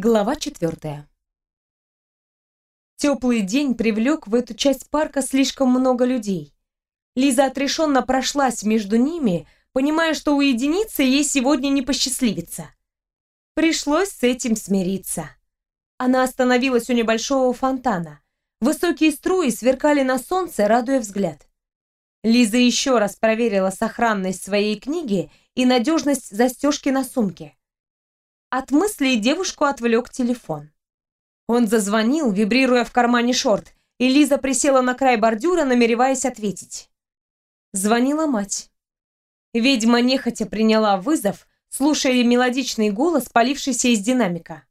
Глава четвертая. Теплый день привлек в эту часть парка слишком много людей. Лиза отрешенно прошлась между ними, понимая, что уединиться ей сегодня не посчастливится. Пришлось с этим смириться. Она остановилась у небольшого фонтана. Высокие струи сверкали на солнце, радуя взгляд. Лиза еще раз проверила сохранность своей книги и надежность застежки на сумке. От мыслей девушку отвлек телефон. Он зазвонил, вибрируя в кармане шорт, и Лиза присела на край бордюра, намереваясь ответить. Звонила мать. Ведьма нехотя приняла вызов, слушая мелодичный голос, полившийся из динамика.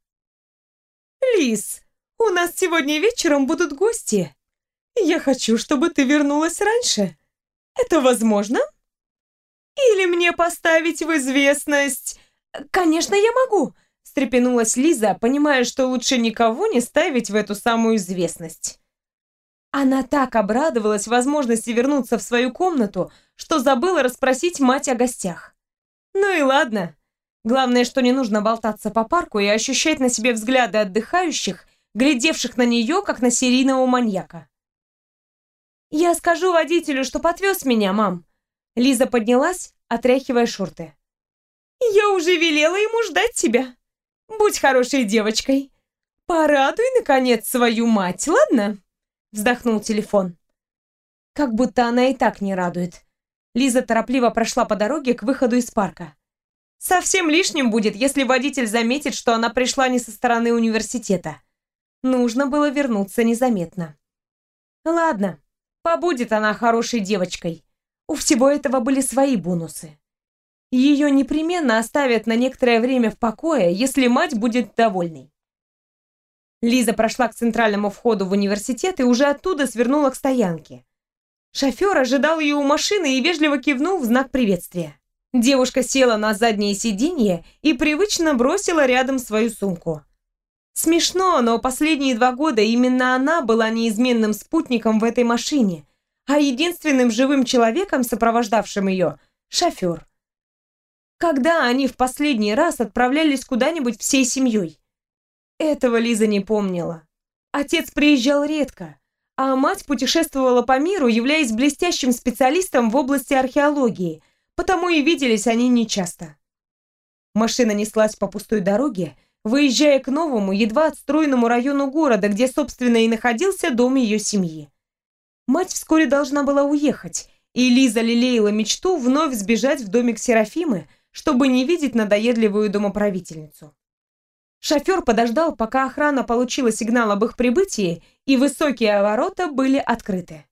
«Лиз, у нас сегодня вечером будут гости. Я хочу, чтобы ты вернулась раньше. Это возможно? Или мне поставить в известность...» «Конечно, я могу!» – встрепенулась Лиза, понимая, что лучше никого не ставить в эту самую известность. Она так обрадовалась возможности вернуться в свою комнату, что забыла расспросить мать о гостях. Ну и ладно. Главное, что не нужно болтаться по парку и ощущать на себе взгляды отдыхающих, глядевших на нее, как на серийного маньяка. «Я скажу водителю, что подвез меня, мам». Лиза поднялась, отряхивая шорты. Я уже велела ему ждать тебя. Будь хорошей девочкой. Порадуй, наконец, свою мать, ладно?» Вздохнул телефон. Как будто она и так не радует. Лиза торопливо прошла по дороге к выходу из парка. Совсем лишним будет, если водитель заметит, что она пришла не со стороны университета. Нужно было вернуться незаметно. Ладно, побудет она хорошей девочкой. У всего этого были свои бонусы. Ее непременно оставят на некоторое время в покое, если мать будет довольной. Лиза прошла к центральному входу в университет и уже оттуда свернула к стоянке. Шофер ожидал ее у машины и вежливо кивнул в знак приветствия. Девушка села на заднее сиденье и привычно бросила рядом свою сумку. Смешно, но последние два года именно она была неизменным спутником в этой машине, а единственным живым человеком, сопровождавшим ее – шофер. Когда они в последний раз отправлялись куда-нибудь всей семьей? Этого Лиза не помнила. Отец приезжал редко, а мать путешествовала по миру, являясь блестящим специалистом в области археологии, потому и виделись они нечасто. Машина неслась по пустой дороге, выезжая к новому, едва отстроенному району города, где, собственно, и находился дом ее семьи. Мать вскоре должна была уехать, и Лиза лелеяла мечту вновь сбежать в домик Серафимы, чтобы не видеть надоедливую домоправительницу. Шофер подождал, пока охрана получила сигнал об их прибытии, и высокие ворота были открыты.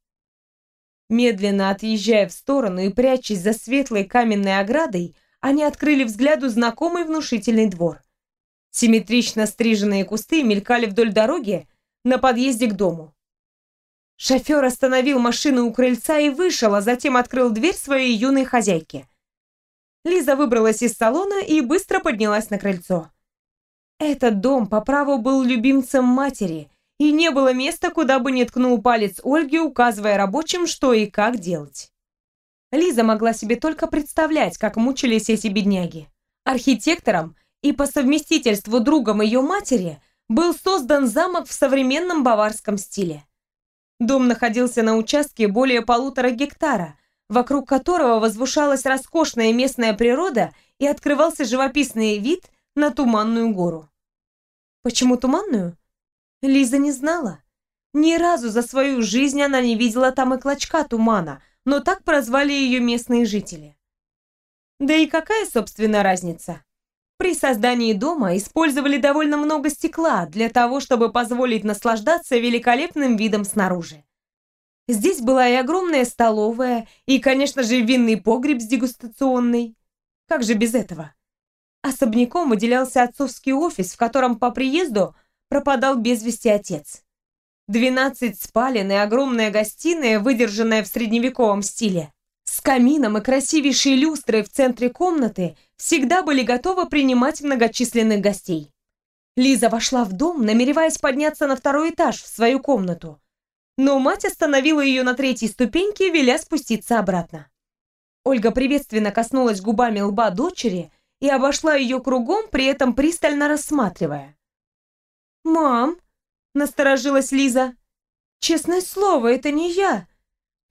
Медленно отъезжая в сторону и прячась за светлой каменной оградой, они открыли взгляду знакомый внушительный двор. Симметрично стриженные кусты мелькали вдоль дороги на подъезде к дому. Шофер остановил машину у крыльца и вышел, а затем открыл дверь своей юной хозяйке – Лиза выбралась из салона и быстро поднялась на крыльцо. Этот дом по праву был любимцем матери, и не было места, куда бы не ткнул палец Ольги, указывая рабочим, что и как делать. Лиза могла себе только представлять, как мучились эти бедняги. Архитектором и по совместительству другом ее матери был создан замок в современном баварском стиле. Дом находился на участке более полутора гектара – вокруг которого возвышалась роскошная местная природа и открывался живописный вид на Туманную гору. Почему Туманную? Лиза не знала. Ни разу за свою жизнь она не видела там и клочка тумана, но так прозвали ее местные жители. Да и какая, собственно, разница? При создании дома использовали довольно много стекла для того, чтобы позволить наслаждаться великолепным видом снаружи. Здесь была и огромная столовая, и, конечно же, винный погреб с дегустационной. Как же без этого? Особняком выделялся отцовский офис, в котором по приезду пропадал без вести отец. Двенадцать спален и огромная гостиная, выдержанная в средневековом стиле. С камином и красивейшей люстрой в центре комнаты всегда были готовы принимать многочисленных гостей. Лиза вошла в дом, намереваясь подняться на второй этаж в свою комнату но мать остановила ее на третьей ступеньке, веля спуститься обратно. Ольга приветственно коснулась губами лба дочери и обошла ее кругом, при этом пристально рассматривая. «Мам!» — насторожилась Лиза. «Честное слово, это не я!»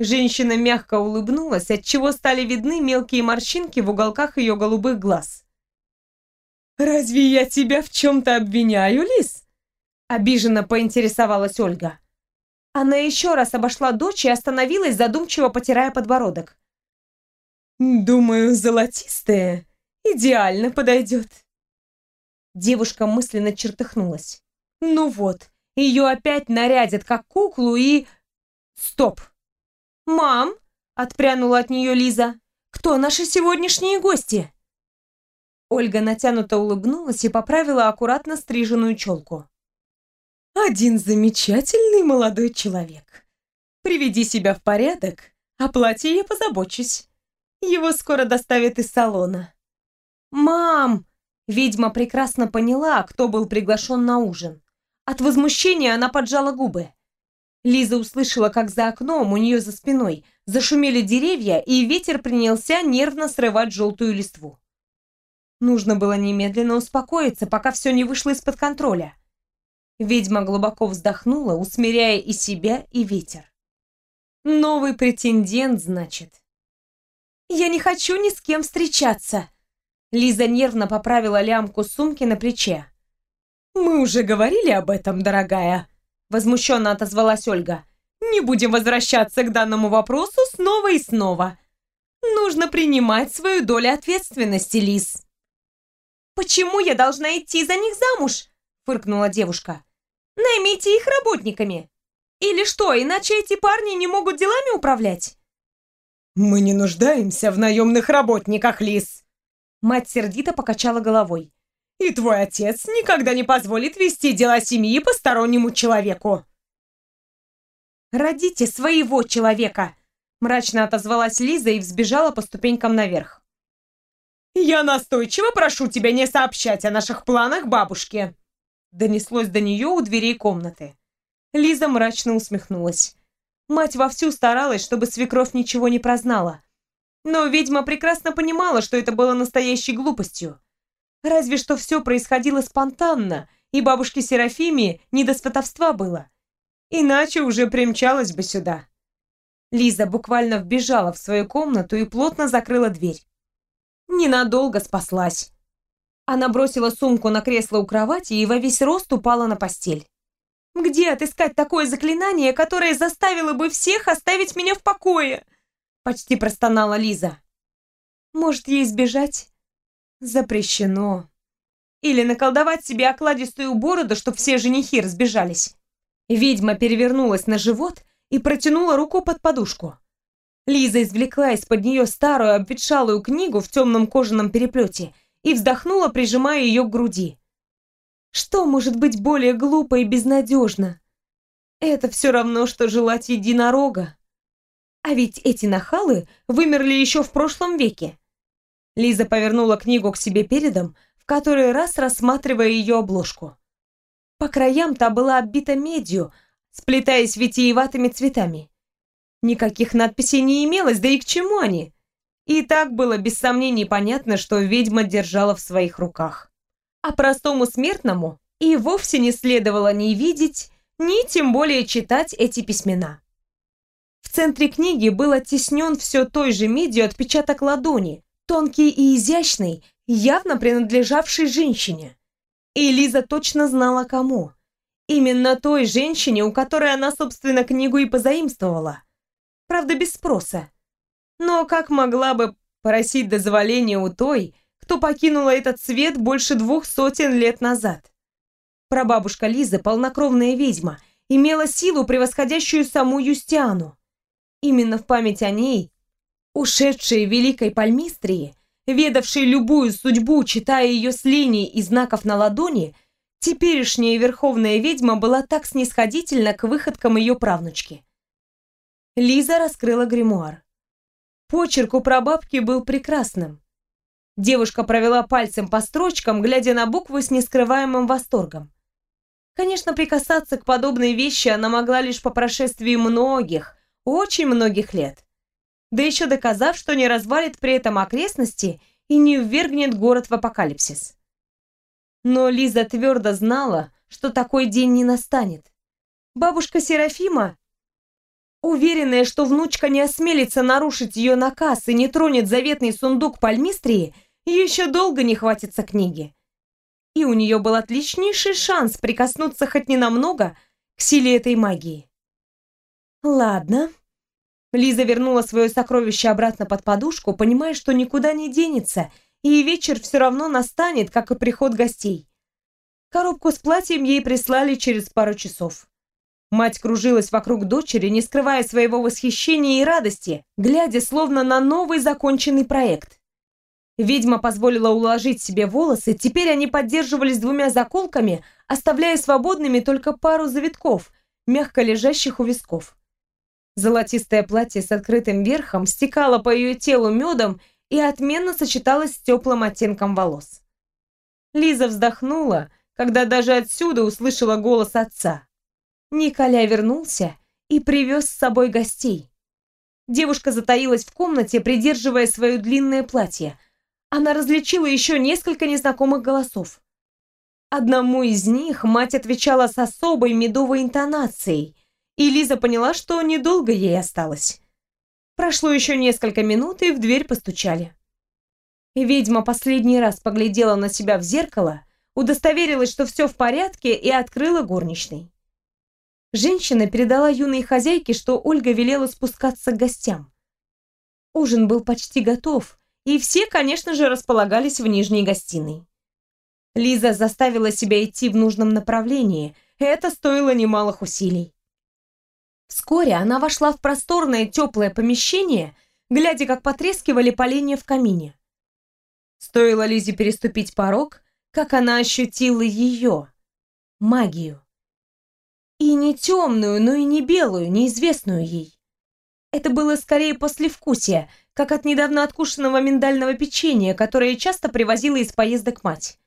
Женщина мягко улыбнулась, отчего стали видны мелкие морщинки в уголках ее голубых глаз. «Разве я тебя в чем-то обвиняю, Лиз?» Обиженно поинтересовалась Ольга. Она еще раз обошла дочь и остановилась, задумчиво потирая подбородок. «Думаю, золотистая идеально подойдет». Девушка мысленно чертыхнулась. «Ну вот, ее опять нарядят как куклу и...» «Стоп!» «Мам!» — отпрянула от нее Лиза. «Кто наши сегодняшние гости?» Ольга натянуто улыбнулась и поправила аккуратно стриженную челку. «Один замечательный молодой человек. Приведи себя в порядок, о платье я позабочусь. Его скоро доставят из салона». «Мам!» Ведьма прекрасно поняла, кто был приглашен на ужин. От возмущения она поджала губы. Лиза услышала, как за окном у нее за спиной зашумели деревья, и ветер принялся нервно срывать желтую листву. Нужно было немедленно успокоиться, пока все не вышло из-под контроля. Ведьма глубоко вздохнула, усмиряя и себя, и ветер. Новый претендент, значит. «Я не хочу ни с кем встречаться!» Лиза нервно поправила лямку сумки на плече. «Мы уже говорили об этом, дорогая!» Возмущенно отозвалась Ольга. «Не будем возвращаться к данному вопросу снова и снова. Нужно принимать свою долю ответственности, Лиз». «Почему я должна идти за них замуж?» Фыркнула девушка. «Наймите их работниками. Или что, иначе эти парни не могут делами управлять?» «Мы не нуждаемся в наемных работниках, Лиз!» Мать сердито покачала головой. И твой отец никогда не позволит вести дела семьи постороннему человеку. Родите своего человека, мрачно отозвалась Лиза и взбежала по ступенькам наверх. Я настойчиво прошу тебя не сообщать о наших планах бабушке. Донеслось до нее у дверей комнаты. Лиза мрачно усмехнулась. Мать вовсю старалась, чтобы свекровь ничего не прознала. Но ведьма прекрасно понимала, что это было настоящей глупостью. Разве что все происходило спонтанно, и бабушке Серафиме не до сватовства было. Иначе уже примчалась бы сюда. Лиза буквально вбежала в свою комнату и плотно закрыла дверь. Ненадолго спаслась. Она бросила сумку на кресло у кровати и во весь рост упала на постель. «Где отыскать такое заклинание, которое заставило бы всех оставить меня в покое?» Почти простонала Лиза. «Может, ей сбежать?» Запрещено. Или наколдовать себе окладистую бороду, чтоб все женихи разбежались. Ведьма перевернулась на живот и протянула руку под подушку. Лиза извлекла из-под нее старую обветшалую книгу в темном кожаном переплете и вздохнула, прижимая ее к груди. Что может быть более глупо и безнадежно? Это все равно, что желать единорога. А ведь эти нахалы вымерли еще в прошлом веке. Лиза повернула книгу к себе передом, в который раз рассматривая ее обложку. По краям та была оббита медью, сплетаясь витиеватыми цветами. Никаких надписей не имелось, да и к чему они? И так было без сомнений понятно, что ведьма держала в своих руках. А простому смертному и вовсе не следовало ни видеть, ни тем более читать эти письмена. В центре книги был оттеснен все той же медью отпечаток ладони, тонкий и изящный, явно принадлежавший женщине. И Лиза точно знала кому. Именно той женщине, у которой она, собственно, книгу и позаимствовала. Правда, без спроса. Но как могла бы просить дозволения у той, кто покинула этот свет больше двух сотен лет назад? Прабабушка Лизы, полнокровная ведьма, имела силу, превосходящую саму Юстиану. Именно в память о ней Ушедшей великой пальмистрии, ведавшей любую судьбу, читая ее с линий и знаков на ладони, теперешняя верховная ведьма была так снисходительна к выходкам ее правнучки. Лиза раскрыла гримуар. Почерк у прабабки был прекрасным. Девушка провела пальцем по строчкам, глядя на буквы с нескрываемым восторгом. Конечно, прикасаться к подобной вещи она могла лишь по прошествии многих, очень многих лет да еще доказав, что не развалит при этом окрестности и не ввергнет город в апокалипсис. Но Лиза твердо знала, что такой день не настанет. Бабушка Серафима, уверенная, что внучка не осмелится нарушить ее наказ и не тронет заветный сундук пальмистрии, еще долго не хватится книги. И у нее был отличнейший шанс прикоснуться хоть ненамного к силе этой магии. Ладно. Лиза вернула свое сокровище обратно под подушку, понимая, что никуда не денется, и вечер все равно настанет, как и приход гостей. Коробку с платьем ей прислали через пару часов. Мать кружилась вокруг дочери, не скрывая своего восхищения и радости, глядя словно на новый законченный проект. Ведьма позволила уложить себе волосы, теперь они поддерживались двумя заколками, оставляя свободными только пару завитков, мягко лежащих у висков. Золотистое платье с открытым верхом стекало по ее телу медом и отменно сочеталось с теплым оттенком волос. Лиза вздохнула, когда даже отсюда услышала голос отца. Николя вернулся и привез с собой гостей. Девушка затаилась в комнате, придерживая свое длинное платье, она различила еще несколько незнакомых голосов. Одному из них мать отвечала с особой медовой интонацией, и Лиза поняла, что недолго ей осталось. Прошло еще несколько минут, и в дверь постучали. Ведьма последний раз поглядела на себя в зеркало, удостоверилась, что все в порядке, и открыла горничной. Женщина передала юной хозяйке, что Ольга велела спускаться к гостям. Ужин был почти готов, и все, конечно же, располагались в нижней гостиной. Лиза заставила себя идти в нужном направлении, это стоило немалых усилий. Вскоре она вошла в просторное теплое помещение, глядя, как потрескивали поленья в камине. Стоило Лизе переступить порог, как она ощутила ее, магию. И не темную, но и не белую, неизвестную ей. Это было скорее послевкусие, как от недавно откушенного миндального печенья, которое часто привозила из поездок мать.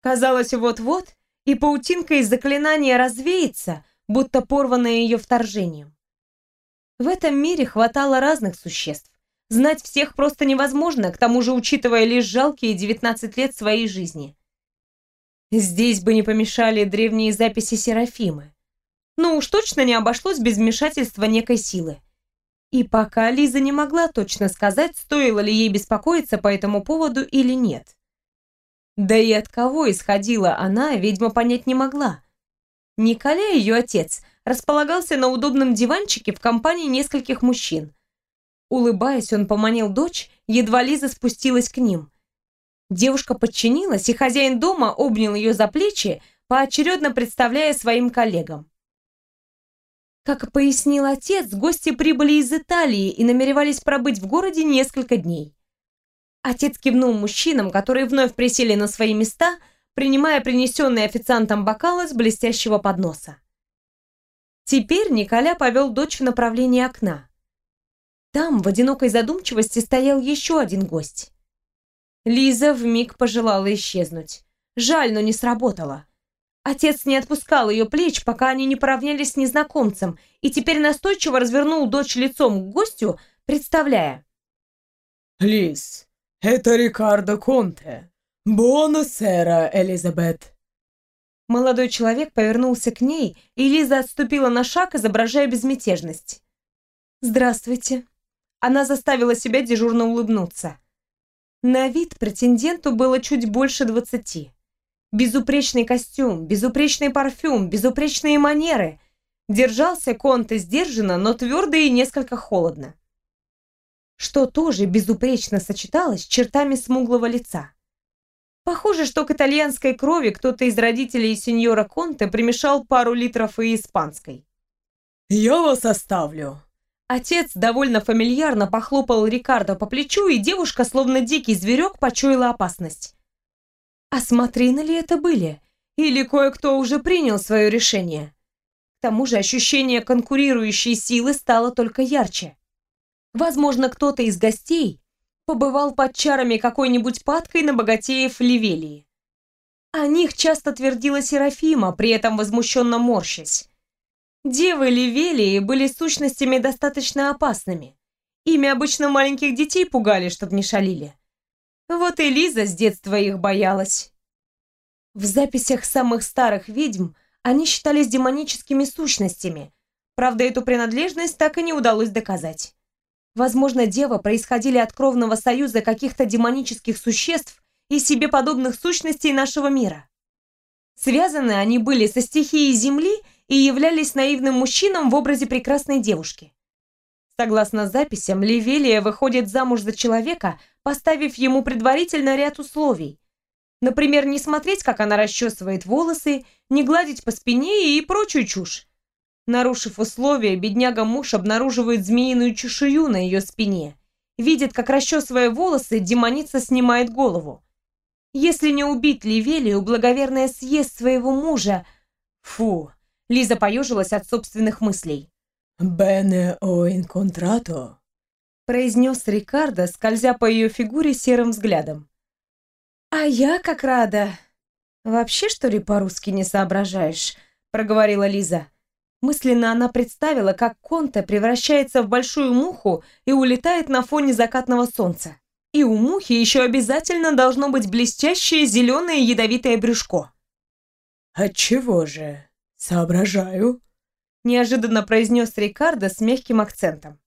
Казалось, вот-вот, и паутинка из заклинания развеется, будто порванная ее вторжением. В этом мире хватало разных существ. Знать всех просто невозможно, к тому же учитывая лишь жалкие 19 лет своей жизни. Здесь бы не помешали древние записи Серафимы. Но уж точно не обошлось без вмешательства некой силы. И пока Лиза не могла точно сказать, стоило ли ей беспокоиться по этому поводу или нет. Да и от кого исходила она, ведьма понять не могла. Николя, ее отец, располагался на удобном диванчике в компании нескольких мужчин. Улыбаясь, он поманил дочь, едва Лиза спустилась к ним. Девушка подчинилась, и хозяин дома обнял ее за плечи, поочередно представляя своим коллегам. Как пояснил отец, гости прибыли из Италии и намеревались пробыть в городе несколько дней. Отец кивнул мужчинам, которые вновь присели на свои места, принимая принесенные официантом бокалы с блестящего подноса. Теперь Николя повел дочь в направлении окна. Там, в одинокой задумчивости, стоял еще один гость. Лиза вмиг пожелала исчезнуть. Жаль, но не сработало. Отец не отпускал ее плеч, пока они не поравнялись с незнакомцем, и теперь настойчиво развернул дочь лицом к гостю, представляя. «Лиз, это Рикардо Конте. Бонусера, Элизабет». Молодой человек повернулся к ней, и Лиза отступила на шаг, изображая безмятежность. «Здравствуйте». Она заставила себя дежурно улыбнуться. На вид претенденту было чуть больше двадцати. Безупречный костюм, безупречный парфюм, безупречные манеры. Держался Конте сдержанно, но твердо и несколько холодно. Что тоже безупречно сочеталось с чертами смуглого лица. Похоже, что к итальянской крови кто-то из родителей сеньора Конте примешал пару литров и испанской. «Я вас оставлю». Отец довольно фамильярно похлопал Рикардо по плечу, и девушка, словно дикий зверек, почуяла опасность. Осмотрены ли это были? Или кое-кто уже принял свое решение? К тому же ощущение конкурирующей силы стало только ярче. Возможно, кто-то из гостей побывал под чарами какой-нибудь падкой на богатеев Ливелии. О них часто твердила Серафима, при этом возмущенно морщась. Девы Ливелии были сущностями достаточно опасными. Ими обычно маленьких детей пугали, чтоб не шалили. Вот и Лиза с детства их боялась. В записях самых старых ведьм они считались демоническими сущностями. Правда, эту принадлежность так и не удалось доказать. Возможно, девы происходили от кровного союза каких-то демонических существ и себе подобных сущностей нашего мира. Связаны они были со стихией Земли и являлись наивным мужчином в образе прекрасной девушки. Согласно записям, Ливелия выходит замуж за человека, поставив ему предварительно ряд условий. Например, не смотреть, как она расчесывает волосы, не гладить по спине и прочую чушь. Нарушив условия, бедняга-муж обнаруживает змеиную чешую на ее спине. Видит, как, расчесывая волосы, демоница снимает голову. Если не убить Ливелию, благоверная съест своего мужа. Фу, Лиза поежилась от собственных мыслей. «Бене о инконтрато», — произнес Рикардо, скользя по ее фигуре серым взглядом. «А я как рада!» «Вообще, что ли, по-русски не соображаешь?» — проговорила Лиза. Мысленно она представила, как Конте превращается в большую муху и улетает на фоне закатного солнца. И у мухи еще обязательно должно быть блестящее зеленое ядовитое брюшко. «Отчего же? Соображаю», неожиданно произнес Рикардо с мягким акцентом.